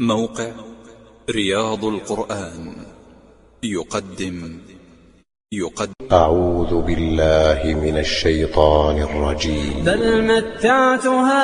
موقع رياض القرآن. يقدم. يقدم. أعوذ بالله من الشيطان الرجيم. بل متعت هؤلاء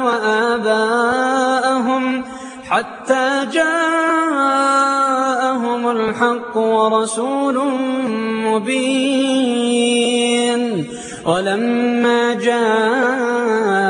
وآباءهم حتى جاءهم الحق ورسول مبين. ولما جاءهم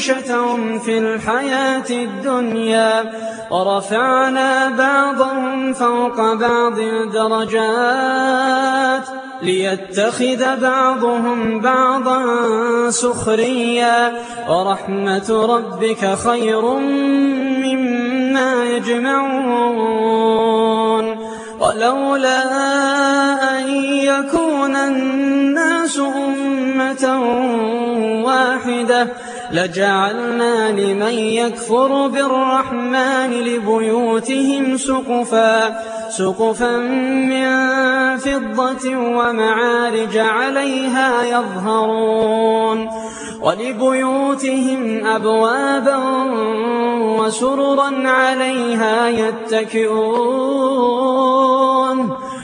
معيشتهم في الحياة الدنيا ورفعنا بعضهم فوق بعض درجات ليتخذ بعضهم بعضا سخريا. ورحمة ربك خير مما يجمعون. ولولا أن يكون الناس أمة واحدة لجعلنا لمن يكفر بالرحمن لبيوتهم سقفا سقفا من فضة ومعارج عليها يظهرون ولبيوتهم أبوابا وسررا عليها يتكئون.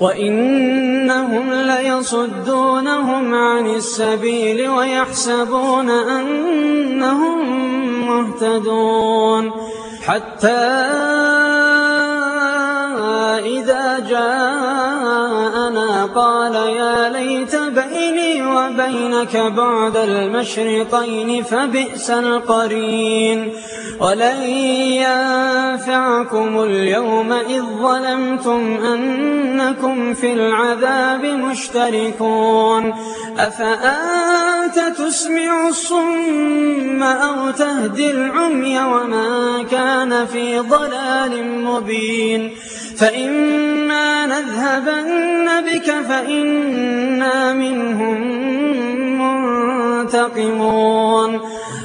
وإنهم ليصدونهم عن السبيل ويحسبون أنهم مهتدون حتى قال يا ليت بيني وبينك بعد المشرقين فبئس القرين ولن ينفعكم اليوم إذ ظلمتم أنكم في العذاب مشتركون أفأنت تسمع الصم أو تهدي العمي وما كان في ضلال مبين فإما نذهبن بك فإنا منهم منتقمون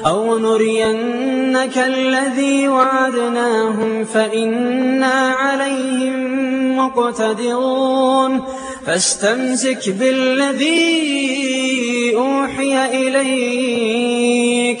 أو نرينك الذي وعدناهم فإنا عليهم مقتدرون فاستمسك بالذي أوحي إليك